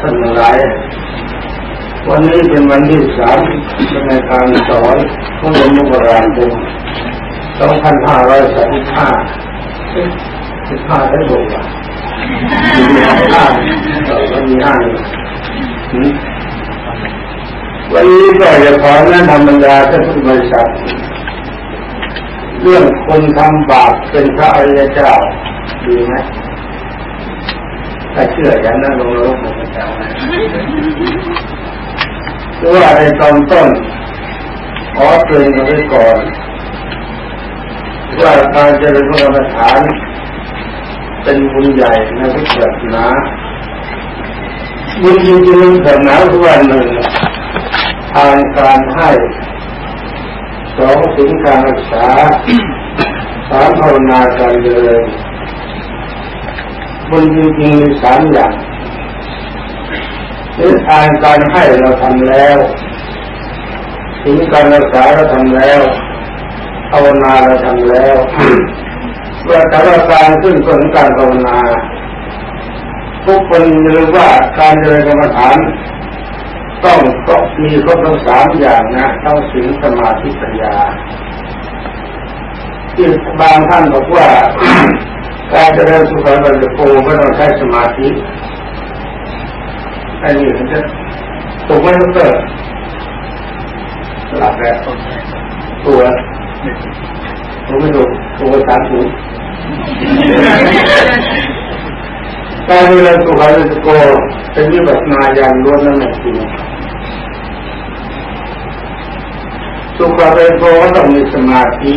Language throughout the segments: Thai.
ท่านทั้งหลาย วันนี้เป็นวันที่สามในการสอนของหลวงพ่อโบราณคมสองพันห้าร้อยสามสิบห้าสิบห้าได้ถูกป่ะมีห้าเออวันนี้ห้าวันนี้ก็จะขอแนะนำบรรดาท่านผู้บริษัทเรื่องคนทำบาปเป็นพระอริยเจ้าดีไหม ถ้าเชื่ออย่างนั้นลงนรกหมดเจ้านะหรือว่าในตอนต้นขอเตือนกันไว้ก่อนว่าการเจริญพระกรรมฐานเป็นบุญใหญ่ในพุทธศาสนาบุญจริงๆศาสนาทุกวันหนึ่งทานการให้สองถึงการรักษาสามภาวนาการเดิน บุญจริงๆมีสามอย่างนี่ทานการให้เราทำแล้วถึงการรักษาเราทำแล้วภาวนาเราทำแล้วเมื่อแต่ละการขึ้นผลการภาวนา ทุกคนรู้ว่าการเจริญกรรมฐานต้องต้องมีครบทั้งสามอย่างนะต้องศีลสมาธิปัญญาที่บางท่านบอกว่า การจะเริญสุขภาพโพไม่ต้องใช้สมาธิอันนี้มันจะถูกไหมทุกท่านหลับแล้วตัวถูกไม่ถูกถูกสามถูการเจริญสุขภาพโพเป็นวิปัสสนาอย่างล้วนนั่นเองสุขภาพโพก็ต้องมีสมาธิ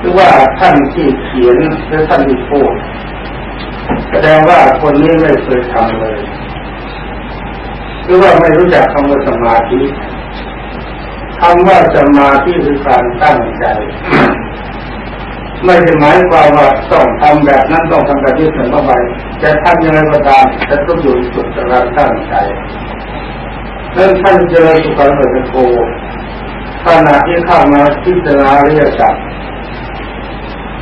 หรือว่าท่านที่เขียนหรือท่านที่พูดแสดงว่าคนนี้ไม่เคยทำเลย หรือว่าไม่รู้จักคำว่าสมาธิคำว่าสมาธิคือการตั้งใจ ไม่ได้หมายความว่าต้องทำแบบนั้นต้องทำแบบนี้เสมอไปจะทำยังไงก็ตามจะต้องอยู่จุดการตั้งใจเรื่อท่านเจอสุขภาพโพขณะที่เข้ามาพิจารณาเรียสัจก็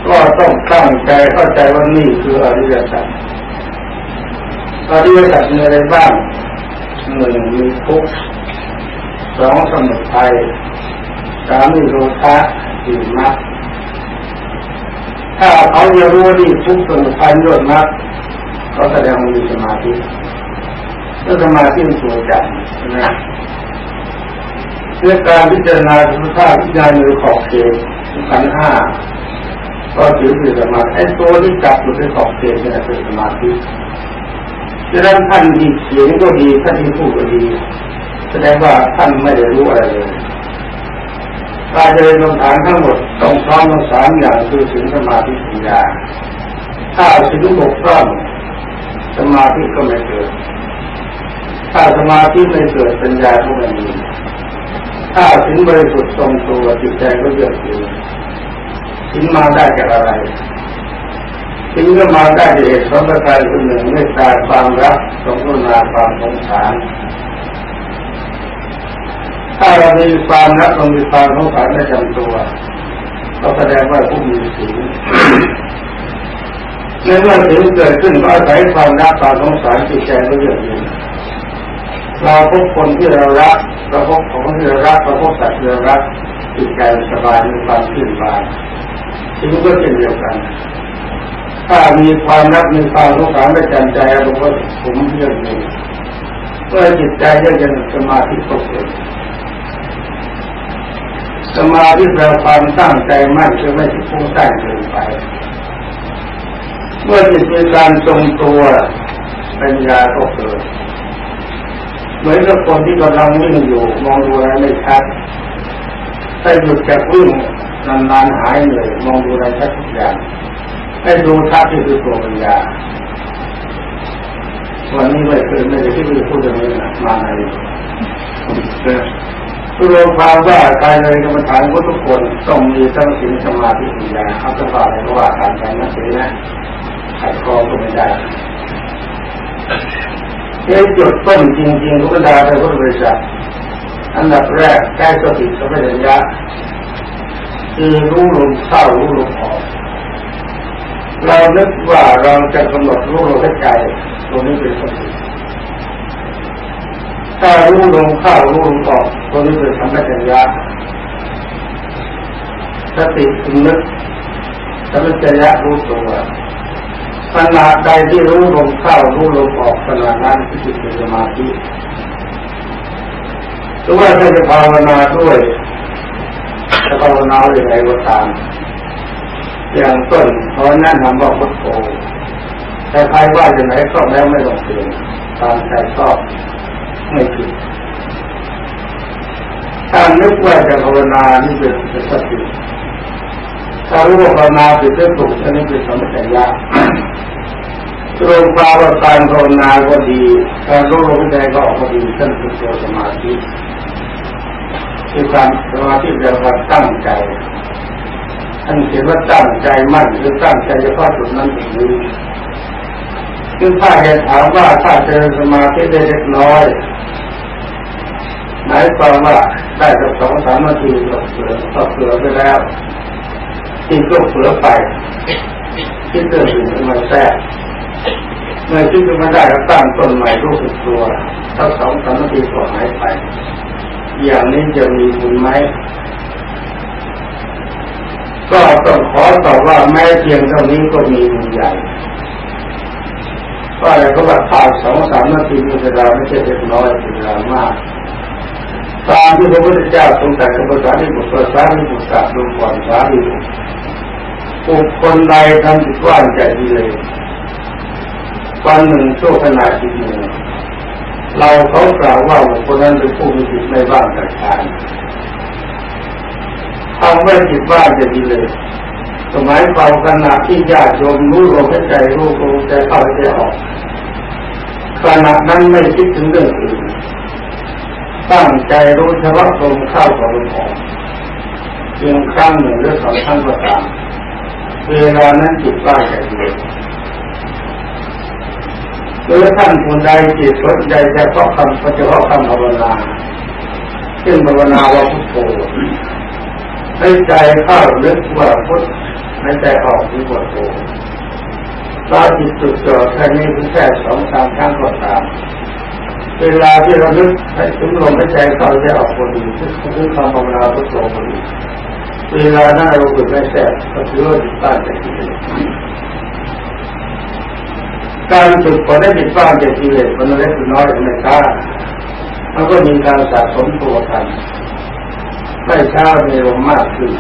ก็ต้องตั้งใจเข้าใจว่านี่คืออริยสัจอริยสัจมีอะไรบ้างหนึ่งมีทุกข์สองสมุทัยสามมีโลภะสี่มรรคถ้าเขาจะรู้นี่ทุกข์สมุทัยโลภมรรคเขาแสดงมีสมาธิถ้าสมาธิมันตัวจับนะเรื่องการพิจารณาสุภาพพิจารณาในขอบเขตขันห้า ก็ถือเป็นสมาธิไอ้ตัวที่จับอยู่ในขอบเขตเนี่ยเป็นสมาธิดังนั้นท่านที่เขียนก็ดีท่านที่พูดก็ดี แสดงว่าท่านไม่ได้รู้อะไรเลยการเจริญฐานทั้งหมดต้องพร้อมทั้งสามอย่างคือถึงสมาธิปัญญาถ้าสิ่งบกพร่องสมาธิก็ไม่เกิด ถ้าสมาธิไม่เกิดปัญญาก็ไม่มี ถ้าถึงบริสุทธิ์ทรงตัวจิตใจก็เยือกเย็น ถึงมาได้จากอะไรถึงก็มาได้จากเหตุสองประการคือหนึ่งเมตตาความรักสองกรุณาความสงสารถ้าเรามีความรักเรามีความสงสารในจำตัวก็แสดงว่าผู้มีศีลในเมื่อศีลเกิดขึ้นก็อาศัยความรักความสงสารจิตใจก็เยอกเย็นเราพบคนที่เรารักเราพบของที่เรารักเราพบสัตว์ที่เรารักจิตใจสบายมีความชื่นบาน สิ่งก็เช่นเดียวกัน ถ้ามีความรักมีความสงสารประจำใจเราก็ผมเยือกเย็นเมื่อจิตใจเยือกเย็นสมาธิตกเกิดสมาธิแปลความตั้งใจมั่นคือไม่ที่พุ่งสร้างเกินไป เมื่อจิตมีการทรงตัวปัญญาก็เกิดเหมือนกับคนที่กำลังวิ่งอยู่ มองดูอะไรไม่ชัดถ้าหยุดจากวิ่ง นานๆหายเหนื่อยมองดูอะไรชัดทุกอย่างให้ดูชัดที่คือตัวปัญญาวันนี้ไม่เคยไม่ได้ที่พูดอย่างนี้นะมาในรวมความว่าการเลยกรรมฐานของทุกคนต้องมีทั้งศีลสมาธิปัญญาเอาสบายเลยว่าการการนั้นเองนะขัดคอก็ไม่ได้เอ้จุดต้นจริงๆทุกดาในพุทธบริษัทอันดับแรกใกล้สติสัมปชัญญะ คือรู้ลมเข้ารู้ลมออกเรานึกว่าเราจะกำหนดรู้ลมหายใจตรงนี้เป็นสติถ้ารู้ลงเข้ารู้ลงออกตัวนี้เป็นสัมปชัญญะสติถึงนึกสัมปชัญญะรู้ตัวขณะใดที่รู้ลงเข้ารู้ลงออกขณะนั้นที่จิตเป็นสมาธิหรือว่าจะภาวนาด้วย จะภาวนาอย่างไรก็ตามอย่างต้นเพราะนั่นนำว่าพุทโธแต่ใครว่าอย่างไรก็แล้วไม่ต้องเปลี่ยนตามใจชอบไม่ผิดถ้านึกว่าจะภาวนานี่เป็นสติถ้ารู้ว่าภาวนาเป็นเรื่องถูกอันนี้เป็นสมัญญาลงความว่าการภาวนาก็ดี การรู้ลมใจก็ออกมาดีท่านคือตัวสมาธิ คือการสมาธิเรียกว่าตั้งใจท่านเขียนว่าตั้งใจมั่นคือตั้งใจจะพาะจุดนั้นจุดนี้คือถ้าเหตุถามว่าถ้าเจอสมาธิได้เล็กน้อยหมายความว่าได้สักสองสามนาทีก็เสือก็เสือไปแล้วที่ก็เสือไปที่เกิดขึ้นมาแทรกเมื่อคิดขึ้นมาได้ก็ตั้งต้นใหม่รู้สึกตัวถ้าสองสามนาทีก็หายไป อย่างนี้จะมีบุญไหม ก็ต้องขอตอบว่าแม้เพียงเท่านี้ก็มีบุญใหญ่ก็อะไรก็ว่าขาดสองสามนาทีมีเวลาไม่ใช่เล็กน้อยเป็นเวลามากตามที่พระพุทธเจ้าทรงตรัสกับภาษาที่บุตรสารีบุตรดูก่อนสารีบุคคลใดทำจิตว่างจดีเลยวันหนึ่งโชั่วขณะจิตหนึ่ง เราเขากล่าวว่าบุคคลนั้นเป็นผู้มีจิตไม่ว่างจากฌานทำไม่จิตว่างจะดีเลย สมัยเป่าขณะที่ญาติโยมรู้ลมหายใจรู้ลมใจเข้าใจออกขณะนั้นไม่คิดถึงเรื่องอื่นตั้งใจรู้เฉพาะลมเข้ากับลมออกเพียงครั้งหนึ่งหรือสองครั้งก็ตามเวลานั้นจิตว่างจเดีย หรือท่านผู้ใดจิตสนใจเฉพาะคำเฉพาะคำภาวนาเช่นภาวนาว่าพุทโธให้ใจเข้าลึกว่าพุทให้ใจออกที่ว่าโธถ้าจิตจุดจ่อแค่นี้เพียงแค่สองสามครั้งก็ตามเวลาที่เราลึกให้ถึงลมหายใจเข้าใจออกพอดีคือคำภาวนาพุทโธพอดีเวลานั้นเราฝึกไม่แสบก็ถือว่าจิตตั้งใจที่ การฝึกพอได้จิตบ้านจากกิเลสมันเล็กน้อยไม่ช้ามันก็มีการสะสมตัวกันไม่ช้าในลมมากขึ้น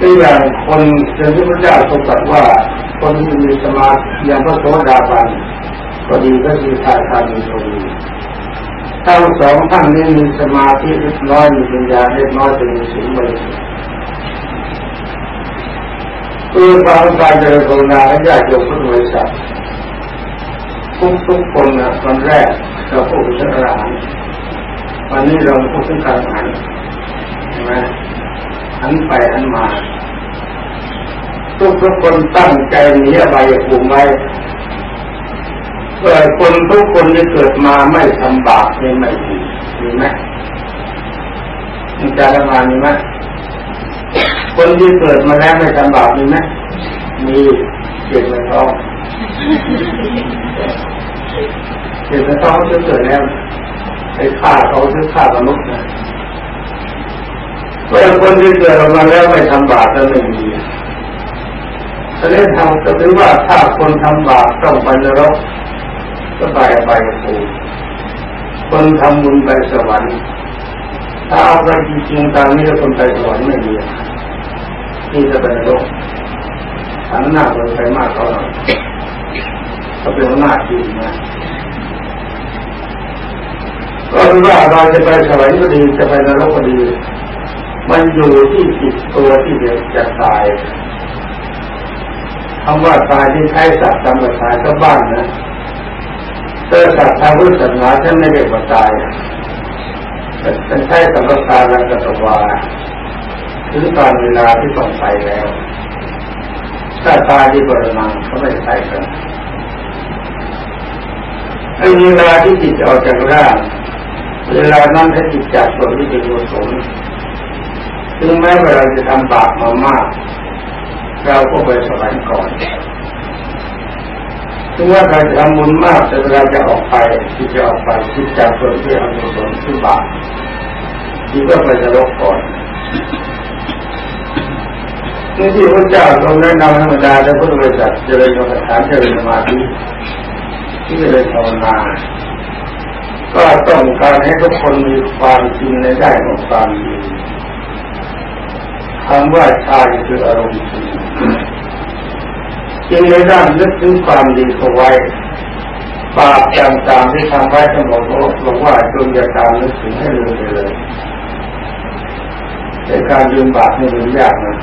ตัวอย่างคนเจ้าพระเจ้าทรงตรัสว่า คนที่มีสมาธิอย่างพระโสดาบันก็ดีก็คือชายคามีตรงนี้ทั้งสองท่านนี้มีสมาธิเล็กน้อยมีปัญญาเล็กน้อยจะมีสิ่งบริสุทธิ์ คือความการเจริญภาวนาให้ญาติโยมพุทธบริษัททุกทุกคนนะตอนแรกเราพูดถึงอรหันต์วันนี้เราพูดถึงการหันใช่ไหมหันไปหันมาทุกทุกคนตั้งใจหนีอบายภูมิไว้เกิดคนทุกคนที่เกิดมาไม่ทำบาปไม่ไม่ดีมีไหมมีจารมามีไหม คนที่เกิดมาแล้วไม่ทำบาปมีไหมมีเกิดในท้องเกิดในท้องจะเกิดแล้วไอ้ฆ่าเขาคือฆ่ามนุษย์นะเมื่อคนที่เกิดมาแล้วไม่ทำบาปก็ไม่มีจะได้ทำก็ถือว่าถ้าคนทำบาปต้องไปนรกก็ไปไปภูคนทำบุญไปสวรรค์ถ้าเอาไปจริงๆตามนี้คนไปสวรรค์ไม่มี ที่จะเป็นโลกหันหน้าลงไปมากเท่าไหร่ก็เป็นหน้าที่นะก็รู้ว่าเราจะไปสวรรค์ก็ดีจะไปนรกก็ดี มันอยู่ที่จิตตัวที่เดียวจะตายคำว่าตายที่ใช้สัตว์ตามตายก็บ้านนะแต่สัตว์ทางพุทธศาสนาท่านไม่เรียกว่าตายเป็นใช้สัมปทานและกัตวา ถึงตอนเวลาที่ต้องไปแล้วถ้าตายที่บริมาเขาไม่ไปกันไอ้เวลาที่จิตออกจากร่างเวลานั้นให้จิตจับส่วนที่เป็นกุศลถึงแม้ว่าเราจะทำบาปมามาก เราก็ไปสวรรค์ก่อนถึงว่าเราจะทำบุญมากแต่เวลาจะออกไปที่จะออกไปคิดจากคนที่เอาบุญที่บาปที่ก็ไปจะลกก่อน นี่ที่พระเจ้าทรงแนะนำธรรมดาแต่พุทธบริษัทเจริญกรรมฐานเจริญสมาธิที่เจริญภาวนาก็ต้องการให้ทุกคนมีความจริงในได้ของความดีคำว่าชายคืออารมณ์จริงจริงในด้านนึกถึงความดีเขาไว้บาปต่างๆที่ทำไว้ทั้งหมดบอกว่าจงอย่าตามนึกถึงให้ลืมไปเลยแต่การลืมบาปนี่ลืมยากนะ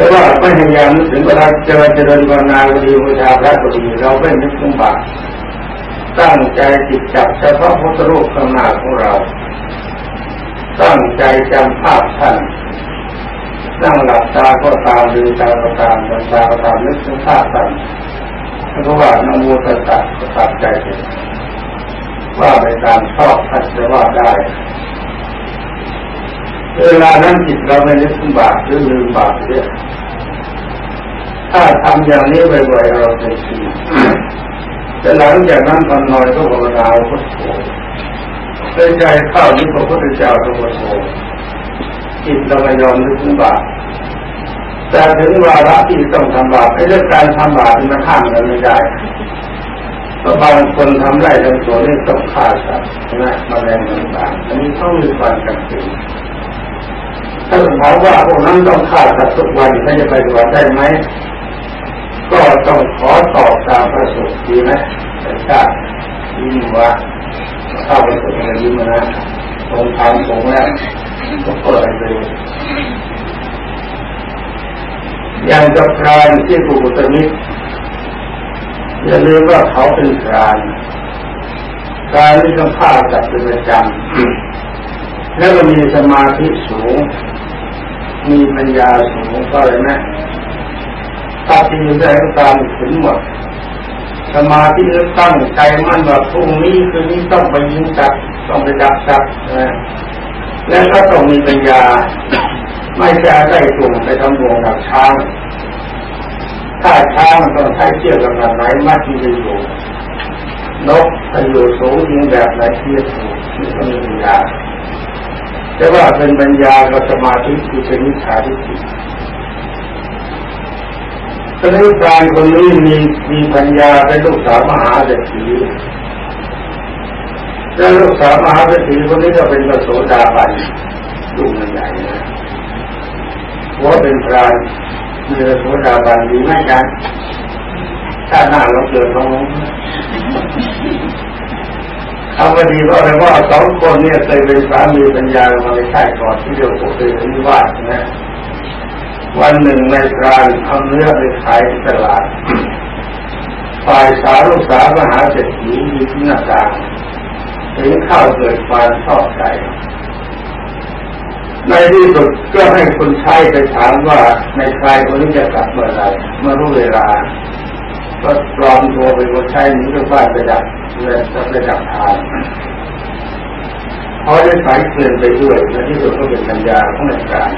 แต่ว่าไม่พยายามนึกถึงเวลาเจริญเจริญภาวนาบดีบูชาพระบดีเราไม่นึกถึงบาปตั้งใจจิตจับเฉพาะพุทธรูปข้างหน้าของเรา ตั้งใจจำภาพท่านนั่งหลับตาก็ตามดูตาก็ตามตาตาก็ตามนึกถึงภาพท่านแล้วก็ว่านโมตัสสะก็ตัดใจเองว่าไปตามชอบท่านจะว่าได้ เวลานั้นจิตเราไม่นึกถึงบาปหรือลืมบาปเนี่ยถ้าทำอย่างนี้บ่อยๆเราจะชินแต่หลังจากนั้นตอนนอนก็ภาวนาพุทโธใจใจเข้านึกพระพุทธเจ้าทุกโธจิตเราไม่ยอมนึกถึงบาปแต่ถึงวาระที่ต้องทำบาปไอ้เรื่องการทำบาปมันห้ามกันไม่ได้เพราะบางคนทำได้ทั้งตัวนี่ต้องฆ่าสัตว์นะมาแรงต่างๆอันนี้ต้องมีความจำเป็น ถ้าถามว่าพวกนั้นต้องฆ่าสัตว์ทุกวันเขาจะไปปฏิบัติได้ไหม ก็ต้องขอตอบตามประสบดีไหมแต่ชายิ้มว่าเข้าไปสุดเลยยิ้มนะตรงทางตรงแล้วก็เปิดเลยอย่างกับพรานที่กุกุตมิตรอย่าลืมว่าเขาเป็นพรานพรานที่ต้องฆ่าสัตว์เป็นประจำแล้วก็มีสมาธิสูง มีปัญญาสูงก็เลยนะถ้าที่อยู่ได้ตามถึงหมดสมาธิตั้งใจมั่นว่าพรุ่งนี้คืนนี้ต้องไปยิงจับต้องไปจับจับนะแล้วก็ต้องมีปัญญา ไม่จะได้กลุ่มไปทำวงกับช้างถ้าช้างมันต้องใช้เชือกแบบไหนมัดที่จะอยู่นกถ้าอยู่สูงยิงแบบไหนที่จะถูกนี่ก็มีปัญญา แต่ว่าเป็นปัญญากับสมาธิที่เป็นมิจฉาทิฏฐิตอนนี้การคนนี้มีมีปัญญาเป็นลูกสาวมหาเศรษฐีแล้วลูกสาวมหาเศรษฐีคนนี้ก็เป็นพระโสดาบันลูกมันใหญ่นะหัวเป็นพรานมีพระโสดาบันดีไหมกันถ้าหน้าเราเกิดตรง เอาพอดีก็เลยว่าสองคนเนี่ยเคยเป็นสามีปัญญามาในค่ายก่อนที่เรียกว่าเป็นนิวาสนะวันหนึ่งในกรานเอาเนื้อไปขายตลาดฝ่ายสาวลูกสาวมหาเศรษฐีมีที่หน้าต่างเห็นข้าวเกิดความชอบใจ ในที่สุดก็ให้คนใช้ไปถามว่าในใครคนนี้จะกลับเมื่อไรเมื่อรู้เวลา ก็ปลอมตัวเป็นคนใช้นี้ก็บ้านไปดักเลยจะไปดักทานเขาได้สายเกินไปด้วยในที่สุดก็เป็นปัญญาของในการ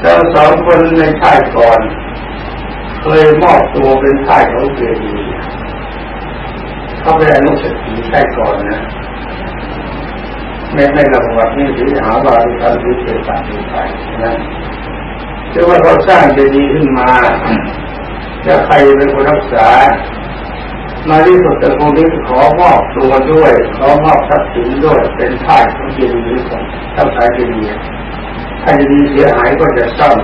เราสองคนในชาติก่อน เคยมอบตัวเป็นชายของเจดีเขาเป็นอนุสติชาติก่อนนะไม่ไม่ระวัดนี่ถือหาว่าที่เขาถือเป็นสัตว์ไปนะคือว่าเขาสร้างเจดีย์ขึ้นมา จะใครเป็นคนรักษามาที่สุดแต่คงที่ขอมอบตัวด้วยขอมอบทรัพย์สินด้วยเป็นท่ายของเจดีย์ของท้าสายเจดีย์ถ้าจดีเสียหายก็จะซ่อม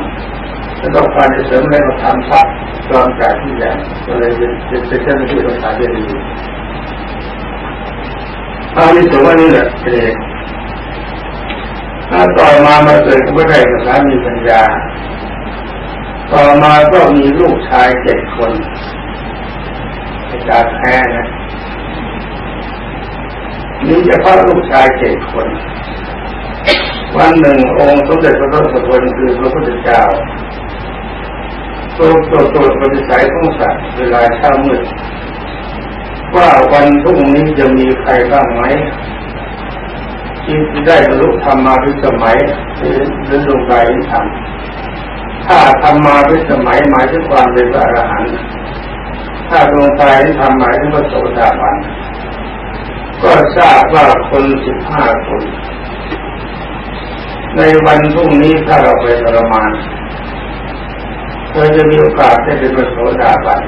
ถ้าต้องการจะเสริมอะไรก็ทำซักตอนจากที่ใหญ่ก็เลยเป็นเป็นเจ้าหน้าที่รักษาเจดีย์อันนี้ถือว่านี่แหละเองถ้าต่อมามาเกิดก็ได้กับสามีปัญญา ต่อมาก็มีลูกชายเจ็ดคนอาจารย์แพ้นะนี่เฉพาะลูกชายเจ็ดคน วันหนึ่งองค์สมเด็จพระทศพลคือพระพุทธเจ้าตรวตรวจตรวจปฏิสัยของสัตว์เวลาเช้ามืดว่าวันพรุ่งนี้จะมีใครบ้างไหมที่ได้บรรลุธรรมมาพิสมัยหรือดวงใจทำ ถ้าทำมาเป็นสมัยหมายถึงความเป็นพระอรหันต์ถ้าดวงตาที่ทำหมายถึงพระโสดาบันก็ทราบว่าคนสิบห้าคน ในวันพรุ่งนี้ถ้าเราไปทรมานเธอจะมีโอกาสได้เป็นพระโสดาบัน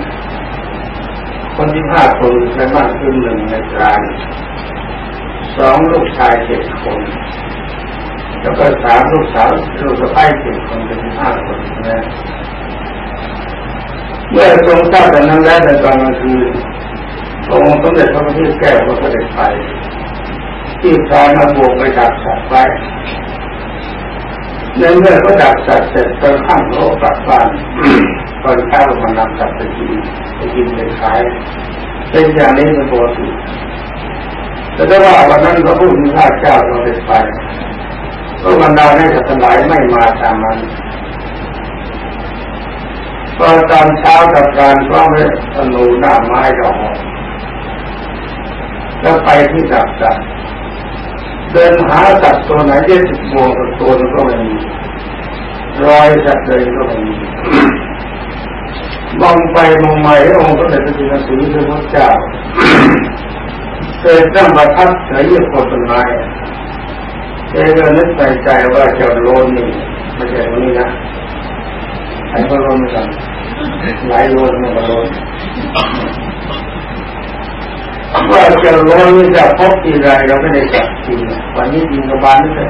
คนที่ห้าคนในบ้านขึ้นหนึ่งในกลางสองลูกชายเจ็ดคน แล้วก็สามลูกสาวลูกสะใภ้เจ็ดคนเป็นห้าคนนะเมื่อทรงทราบแต่นั้นแล้วในตอนกลางคืนองค์สมเด็จพระพุทธแก้วก็เสด็จไป ที่พามาบวกไปดักสัตว์ไว้ในเมื่อเขาดักสัตว์เสร็จตอนข้ามโลกลับบ้านตอนเช้ามันนำสัตว์ไปกินไปกินไปขายเป็นอย่างนี้เป็นปกติแต่ถ้าว่าวันนั้นพระพุทธเจ้าเราเด็ไป ก็บรรดาให้สัตว์หลายไม่มาตามมันตอนตอนเช้ากับการร้องเรธนูหน้าไม้ดอกแล้วไปที่ดักสัตว์เดินหาสัตว์ตัวไหนที่ติดบวงกับตัวนั้นก็ไม่มีรอยสัตว์เลยก็ไม่มีมองไปมองมาองค์ก็เลยจะเป็นสีพระเจ้าเคยตั้งประทับเฉยยืดโคนต้นไม้ เอก็นึกในใจว่าเจ้าโลนนี่ไม่ใช่คนนี้นะไอ้พระโลนไม่กันหลายโลนมันก็โลนว่าเจ้าโลนี่จะพบทีไรเราไม่ได้จับทีวันนี้ยิงกระบาลนี่เลย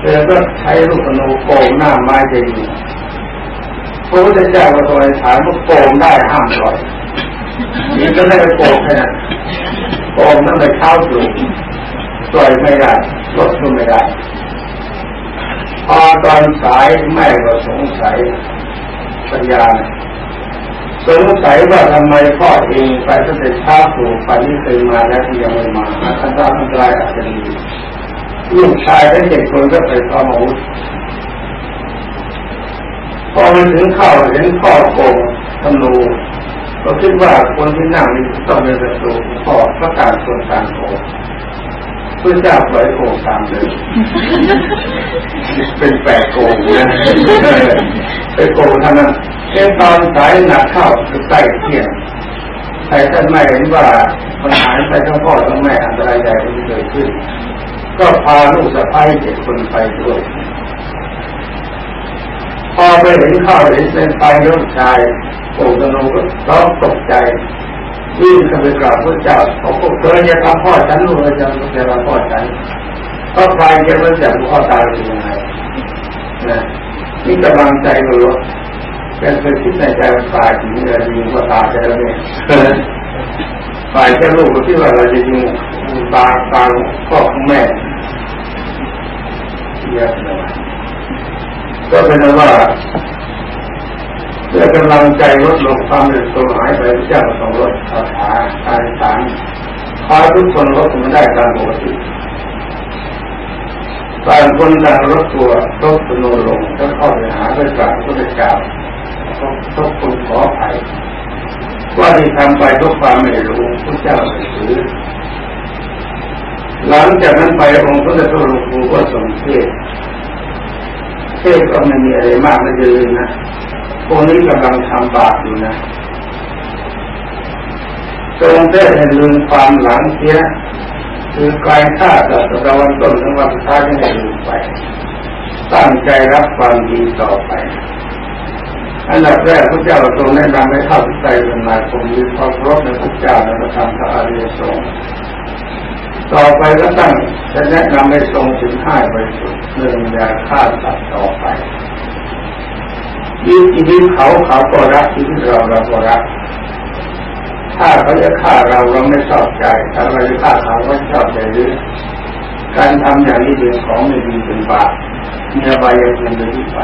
เธอก็ใช้ลูกนูโป่งหน้าไม้ใจะยิงพระพุทธเจ้าก็ทรงถามว่าโป่งได้ห้ามปล่อยนี่ก็ได้ไปโป่งแค่นั้นโป่งนั่นไปเข้าสู่ ปล่อยไม่ได้ลดก็ไม่ได้พอตอนสายแม่ก็สงสัยปัญญาสงสัยว่าทำไมพ่อเองไปตั้งแต่เช้าสู่ไปนี้เคยมาแล้วที่ยังไม่มาอันตรายอันตรายอาจจะมีลูกชายทั้งเจ็ดคนก็ไปพร้อมอาวุธพอมันถึงเข้าเห็นพ่อโกงธนูก็คิดว่าคนที่นั่งนี่ต้องเป็นศัตรูพ่อพระการส่วนต่างโก พระเจ้าปล่อยโกงตามเลยเป็นแปดโกงนะไปโกงท่านั้นเช่นตอนสายหนักเข้าคือใกล้เที่ยงใครท่านไม่เห็นว่ามันหายไปทั้งพ่อทั้งแม่อันตรายใหญ่ที่เกิดขึ้น ก็พาลูกสะพ้ายเจ็ดคนไปด้วยพอไปเห็นข้าวเห็นเป็นไฟลูกชายโอ้ธนูก็ร้องตกใจ วิ่งเข้าไปกราบพระเจ้าเขาบอกเธอจะทำพ่อฉันลูกจะจะทำพ่อฉันก็ไฟจะรู้จักพ่อตายเป็นยังไงนะนี่กำลังใจก็รู้เป็นไปคิดในใจว่าตายจริงเลยยิงพ่อตายจะแล้วเนี่ยฝ่ายแค่ลูกที่ว่าเราจะยิงตาตาพ่อของแม่เยอะเลยก็เป็นว่า เพื่อกำลังใจลดลงความเดือดร้อนหายไปเจ้าสองรถคาถาการสารพาทุกคนลดมันได้ตามปกติต่างคนต่างลดตัวลดสนุลงแล้วเข้าไปหาพระกราบพระเจ้าทุกคนขออภัยว่าที่ทำไปทุกความไม่รู้พระเจ้าไม่ถือหลังจากนั้นไปองค์พระเจ้าหลวงปู่ก็ทรงเทศ เทศก็ไม่มีอะไรมากไม่ยืนนะพวกนี้กำลังทำบาปอยู่นะทรงเทศให้ลืมความหลังเสียคือการฆ่าสัตว์วันต้นทั้งวันท้ายให้ลืมไป ตั้งใจรับความดีต่อไป อันดับแรกพระเจ้าทรงแนะนำให้เข้าใจเป็นนายคมมีความรบในพระเจ้าในพระธรรมพระอริยสงฆ ต่อไปก็ตั้งจะแนะนำให้ทรงถึงห้าไปสุดหนึ่งอย่าฆ่าสัตว์ต่อไปยิ่งชีวิตเขาเขาก็รักชีวิตเราเราก็รัก ถ้าเขาจะฆ่าเราเราไม่ชอบใจถ้าเราจะฆ่าเขาก็ชอบใจหรือการทำอย่างนี้เป็นของไม่ดีเป็นบาปมีอบายภูมิเป็นที่ไป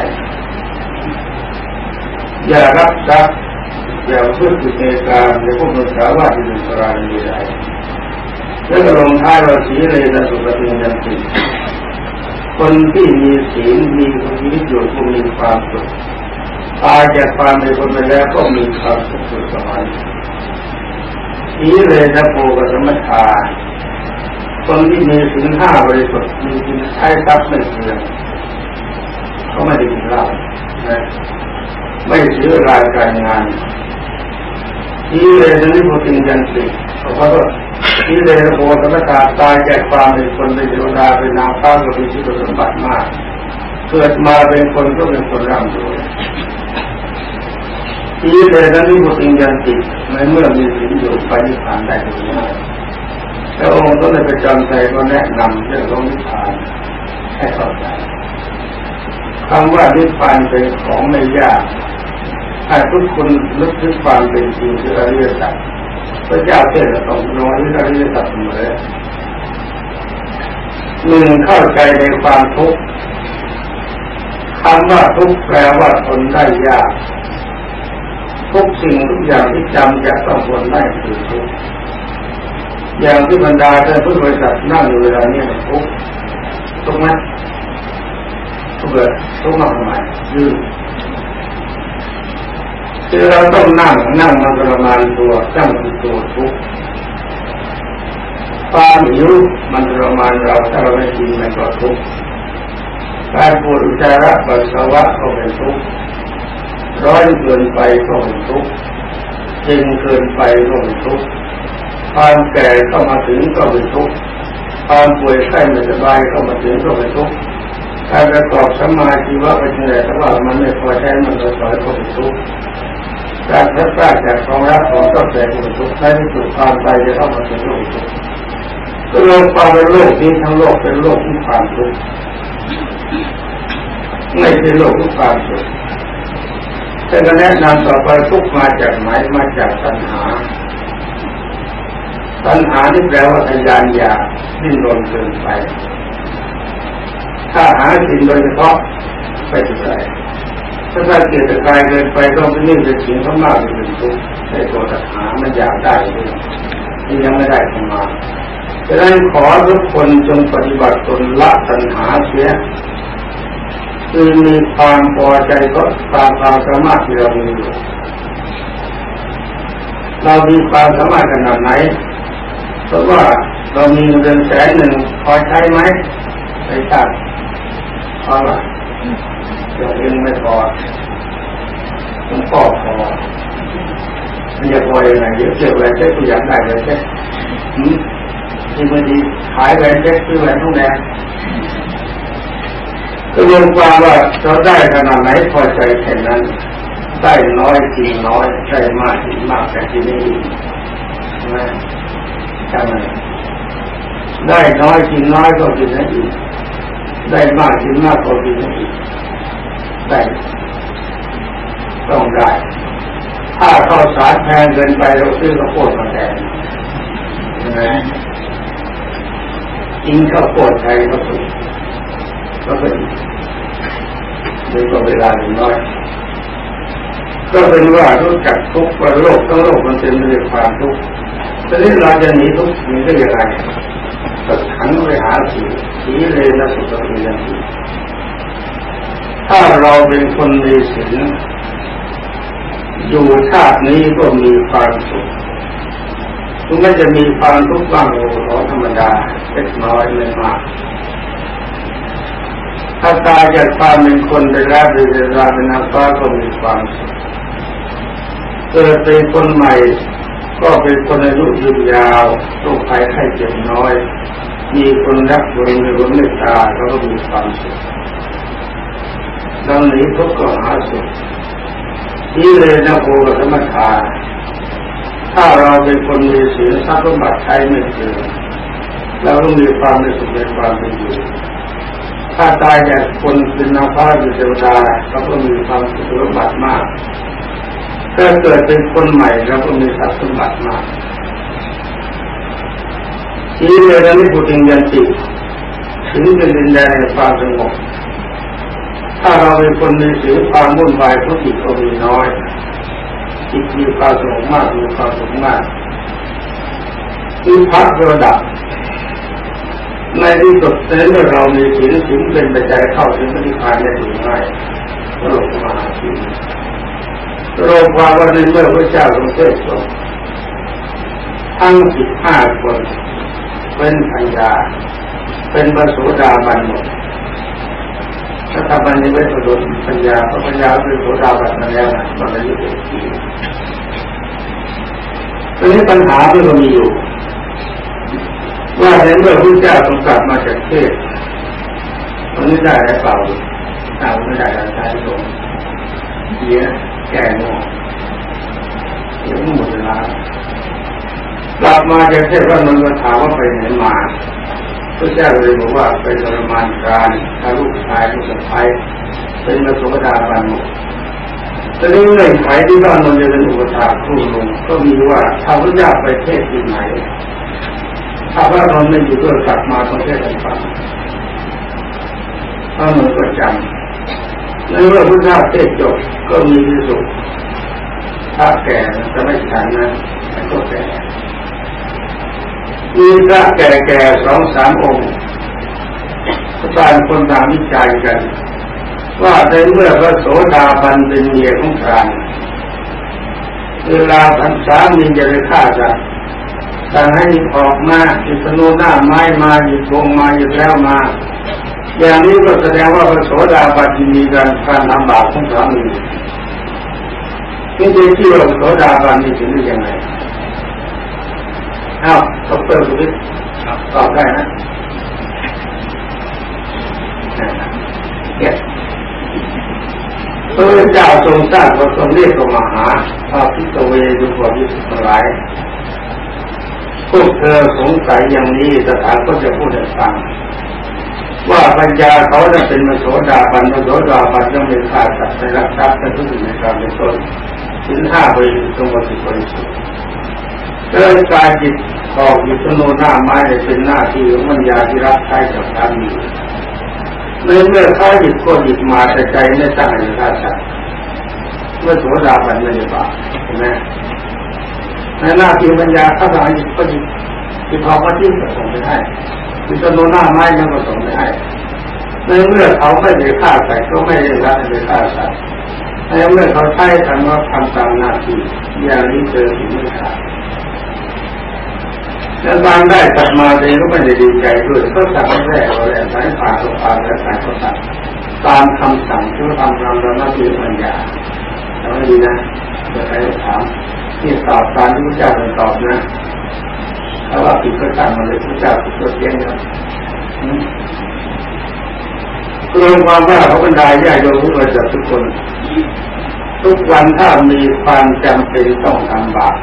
อย่ารับทรัพย์อย่าพูดถึงในการอย่าพูดภาษาว่าที่เป็นสรานีใด แล้วก็ลงท้ายว่าสีเลยนะสุปฏิยันติคนที่มีศีลมีชีวิตอยู่ก็มีความสุขตายจากความเป็นคนไปแล้วก็มีความสุขสุขสบายสีเลยนะโพกสมถาคนที่มีศีลห้าบริสุทธิ์มีศีลใช้ทรัพย์ไม่เสื่อมเขาไม่ได้กินเหล้านะไม่เสียรายการงานที่เลยนั้นนี่พอจริงจันติเพราะว่า ที่เลยโบสถาตายจากความเป็นคนเป็นเทวดาเป็นนางฟ้าก็มีชีวิตสมบัติมาก เกิดมาเป็นคนก็เป็นคนร่ำรวยที่เลยนั้นนี่พอจริงจันติในเมื่อมีสิ่งอยู่ไปนิพพานได้โดยง่ายแล้วองค์ต้นในประจำใจก็แนะนำเรื่องของนิพพานให้เข้าใจคำว่านิพพานเป็นของไม่ยากถ้าทุกคนนึกถึงความเป็นจริงคืออริยสัจ ระเจ้าเทศน์ต้องน้อยอริยสัจเสมอหนึ่งเข้าใจในความทุกข์คำว่าทุกข์แปลว่าทนได้ยาก ทุกสิ่งทุกอย่างที่จำจะต้องทนได้คือทุกข์อย่างที่บรรดาท่านผู้บริษัทนั่งอยู่เวลานี้ทุกข์ทุกไหมทุกเลยทุกมากทำไมยืด คือเราต้องนั่งนั่งมันทรมานตัวตั้งตัวทุกความหิวมันทระมานเราถ้าเราไม่กินมันก็ทุกข์การปวดอุจจาระปัสสาวะก็เป็นทุกข์ร้อนเกินไปก็เป็นทุกข์เย็นเกินไปก็เป็นทุกข์ความแก่เข้ามาถึงก็เป็นทุกข์ความป่วยไข้ไม่สบายเข้ามาถึงก็เป็นทุกข์การประกอบสมาธิว่าเป็นไงแต่ว่ามันไม่พอใช้มันก็สอยก็เป็นทุกข์ การพลัดพรากจากความรักของก็แต่ก็เป็นทุกข์ใช้ที่สุดความตายจะเข้ามาถึงโลกทุกข์ก็โลกความเป็นโลกนี้ทั้งโลกเป็นโลกที่ความทุกข์ไม่ใช่โลกที่ความสุขแต่ก็แนะนำต่อไปทุกมาจากไหนมาจากปัญหาปัญหาที่แปลว่าทยานอยากดิ้นรนเกินไป ถ้าหาสิ่งโดยเฉพาะไปที่ไหน ถ้าถ้าเกิดกายเกินไปต้องไปนิ่องเป็นสิ่งมากเป็นทุกข์ในตัวตัณหามันอยากได้ด้วยที่ยังไม่ได้ทำมาดังนั้ขอทุกคนจงปฏิบัติตนละตัณหาเสียคือมีความพอใจก็ตามความสามารถที่เรามีอยู่เรามีความสามารถขนาดไหน เพราะว่าเรามีเงินแสนหนึ่งพอใช้ไหมไม่ทราบเพราะว่า ตัวเองไม่พอต้องพ่อพอมันจะพอยังไงเยอะเกี่ยวอะไรเจ๊กูอยากได้เลยเจ๊ที่มันดีขายแหวนเจ๊ซื้อแหวนทุกแหวนก็รวมความว่าเราได้ขนาดไหนพอใจแค่นั้น ได้น้อยจริงน้อยได้มากจริงมากแต่ที่นี่ใช่ไหมช่ไหมได้น้อยกินน้อยก็กิงนได้อีกได้มากกินมากก็กินได้อีก ได้ต้องได้ถ้าข้าวสารแพงเกินไปเราซื้อข้าวโพดมาแทนใช่ไหมกินข้าวโพดไทยก็ถูกก็เป็นในตัวเวลาหนึ่งน้อยก็เป็นว่ารู้จักทุกว่าโลกทั้งโลกมันเต็มไปด้วยความทุกข์ตอนนี้เราจะหนีทุกข์หนีได้ยังไงก็ขันไปหาสีสีเลยนะสุตรีนันที ถ้าเราเป็นคนมีศีลอยู่ชาตินี้ก็มีความสุขถึงแม้จะมีความทุกข์บ้างโอ้โหธรรมดาเล็กน้อยไม่มาก ถ้าตายจากความเป็นคนไปแล้วเป็นเวลาเป็นนางฟ้าก็มีความสุขเกิดเป็นคนใหม่ ก็เป็นคนอายุยืนยาวโรคภัยไข้เจ็บน้อย มีคนรักคนมีคนเมตตาเขาก็มีความสุข ดังนี้ทุกข์ก็หาสุขที่เลยนะโภธรรมทาถ้าเราเป็นคนมีศีลทรัพย์สมบัติใช้ไม่เกินเราต้องมีความในสุขในความเป็นอยู่ถ้าตายจากคนเป็นนางฟ้าหรือเทวดาเราก็มีความสุขสมบัติมากถ้าเกิดเป็นคนใหม่เราก็มีทรัพย์สมบัติมากที่เรือนั้นพูดถึงยันติถึงเป็นดินแดนแห่งความสงบ ถ้าเราเป็นคนมีสีลความวุ่นวายทุกจิตก็มีน้อยจิตมีความสงบมากมีความสุขมากคือพระระดับในที่สุดเมื่อเรามีศีลถึงเป็นปัจจัยเข้าถึงพระนิพพานได้ถึงง่ายก็ลงมาหาศีลโลกวาวันนี้เมื่อพระเจ้าทรงเทศน์ทั้งสิบห้าคน เป็นพัญญาเป็นบรรสุดาบันหมด ถ้าทำมันยังไม่สะดุดปัญญาเพราะปัญญาเป็นโสดาบันมาแล้วนะมันเลยอยู่ในที่ตอนนี้ปัญหาที่เรามีอยู่ ว่าในเมื่อพระเจ้าทรงกลับมาจากเทศมันไม่ได้แล้วเปล่าเอาไม่ได้แล้วใช้ลงเดียแก่งอเดี๋ยหมดเวลากลับมาจากเทศว่ามันมาถามว่าไปไหนมา ระเจ้าเลยบอกว่าไปทรมานการถ้าลูกชายลูกสะพ้ายเป็นมาสุดาบันหมดตอนนี้เงื่อนไขที่บ้านมันจะเป็นอุปถาครูลงก็มีว่าถ้าพระเจ้าไปเทศที่ไหนถ้าว่าเราไม่อยู่ด้วยกลับมาต้องเทศให้ฟังถ้ามันก็จำในเมื่อพระเจ้าเทศจบก็มีที่สุดถ้าแก่จะไม่ฉันนะก็แก่ มีพระแก่ๆสองสามองค์ต่างคนต่างวิจัยกัน ว่าในเมื่อพระโสดาบันเป็นเมียของพรานเวลาท่านสามีจะไปฆ่าจะสั่งให้ออกมาอิสโนหน้าไม้มาหยิบวงมาหยิบแล้วมา อย่างนี้ก็แสดงว่าพระโสดาบันมีการการทำบาปของสามีที่จริงที่เราโสดาบันนี่ถึงยังไง อ้าวดรสุวิทย์ตอบได้นะเนี่ยพระเจ้าทรงสร้างพระทรงเรียกตัวมหาพระพิตเวดุขวิสุทธิ์หลายพวกเธอสงสัยอย่างนี้สถานก็จะพูดให้ฟังว่าปัญญาเขาจะเป็นมโสดาบันมโสดาบันต้องเป็นขาดสัตว์ในรักทรัพย์ในทุกสิ่งในการเป็นต้นสินห้าบริสุทธิ์ตรงบริสุทธิ์บริสุทธิ์ เรื่องการจิตออกอยู่ตโนหน้าไม้เป็นหน้าที่ของปัญญาที่รับใช้จากการมีเมื่อเมื่อเขาหยิบก็หยิบมาแต่ใจไม่ตั้งในท่าสัตว์เมื่อโสดาบันไม่ได้บาปเห็นไหมในหน้าที่ปัญญาถ้าเราหยิบก็หยิบหยิบพอมาที่ก็ส่งไปให้อยู่ตโนหน้าไม้นั่นก็ส่งไปให้ในเมื่อเขาไม่ได้ฆ่าใส่ก็ไม่ได้รักไม่ได้ฆ่าใส่ในเมื่อเขาใช้ทำว่าทำตามหน้าที่อย่างนี้เจอสิ่งไม่ขาด แล้วบางได้ตัดมาเองก็ไม่ได้ดีใจด้วยก็สั่งแรกเราแอบสายผ่าตัวผ่าและสายก็ตัดตามคำสั่งที่ทำตามเราหน้าที่ปัญญาทำให้ดีนะจะใครถามที่ตอบตามที่พระเจ้าตอบนะถ้าว่าผิดก็ตั้งมาเลยพระเจ้าผิดก็เสียงนะรวมความว่าเขาบรรดาญาโยมทุกคนทุกคน ทุกวันถ้ามีความจำเป็นต้องทำบาป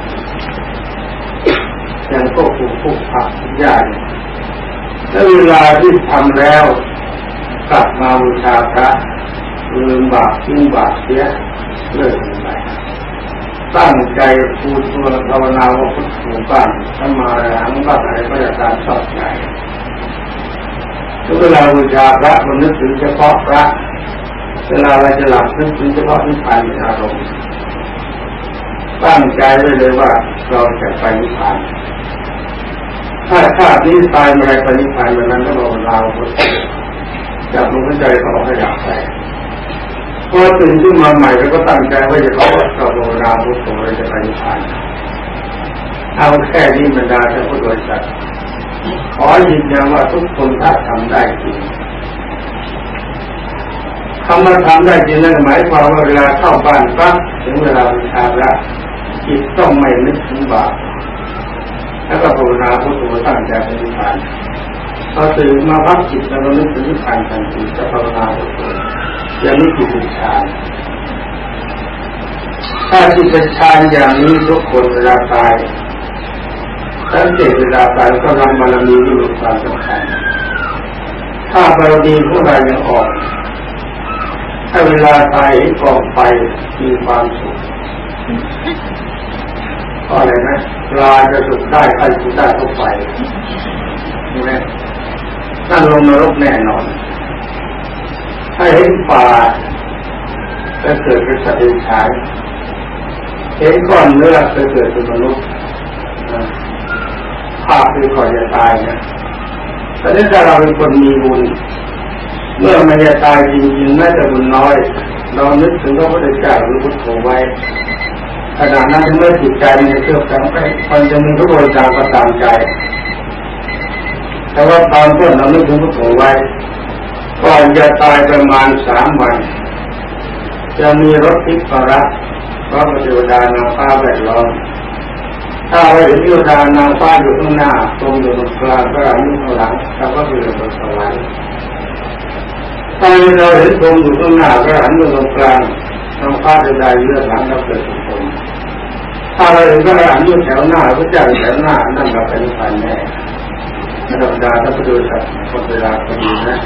อย่างพวกผูกผูกผักญาติแล้วเวลาที่ทำแล้วกลับมาบูชาพระลืมบาปทิ้งบาปเสียเลิกไปตั้งใจพูดตัวภาวนาว่าพุทโธบ้านถ้ามาหลังบ้านอะไรก็จะตามชอบใจเวลาบูชาพระมันนึกถึงเฉพาะพระ เวลาเราจะหลับนึกถึงเฉพาะนิพพานอารมณ์ ตั้งใจไว้เลยว่าเราจะไปนิพพานถ้าชาตินี้ตายเมื่อไรปณิพานวันนั้นก็บอกเราจากลมหายใจก็ออกให้ดับไปพอตื่นขึ้นมาใหม่แล้วก็ตั้งใจว่าจะเขาเราโบราพุทโธเราจะไปนิพพานเอาแค่นี้บรรดาท่านผู้โดยสัตว์ขอยืนยันว่าทุกคนถ้าทำได้จริงคำว่าทำได้จริงนั่นหมายความว่าเวลาเข้าบ้านปั๊บถึงเวลาบูชาพระ จิตต้องไม่นึกถึงบาปแล้วก็ภาวนาพุทโธตั้งใจปฏิภาณพอตื่นมาพักจิตแล้วนึกถึงนิพพานทันทีจะภาวนาพุทโธอย่างนี้จิตเป็นฌานถ้าจิตเป็นฌานอย่างนี้ทุกคนเวลาตายตั้งแต่เวลาตายก็รำบารมีที่มีความสำคัญถ้าบารมีพวกเรายังออนถ้าเวลาตายกองไฟมีความสุข ก็อะไรนะปลาจะสุกได้ใครสุกได้ทุกไปใช่ไหมนั่นลงนรกแน่นอน ถ้าเห็นป่าจะเกิดเป็นสัตว์เดรัจฉานเห็นก้อนเนื้อจะเกิดเป็นมนุษย์ภาพคือก่อนจะตายนะแต่ถ้าเราเป็นคนมีบุญเมื่อมันจะตายจริงๆแม้แต่บุญน้อย เรานึกถึงพระพุทธเจ้าหรือพุทโธไว้ ขณะนั้นเมื่อจิตใจมีเชื่อมกันไปมันจะมีพระบริจาคก็ตามใจ แต่ว่าตอนต้นเราไม่ถึงพุทโธไว้ก่อนจะตายประมาณสามวัน จะมีรถทิพระพระเทวดานางฟ้าแวดล้อมถ้าเราเห็นเทวดานางฟ้าอยู่ข้างหน้าตรงอยู่ตรงกลางพระราอยู่ข้างหลังเราก็คือเราสวรรค์ถ้าเราเห็นตรงอยู่ข้างหน้าพระราอยู่ตรงกลางนางฟ้าจะได้เลือดหลังเราเกิดสุขม ถ้าเราเห็นพระราอยู่แถวหน้าพระเจ้าแถวหน้านั่นเราเป็นพันแน่ธรรมดาถ้าไปดูสัตว์คนเวลาคนนี้นะ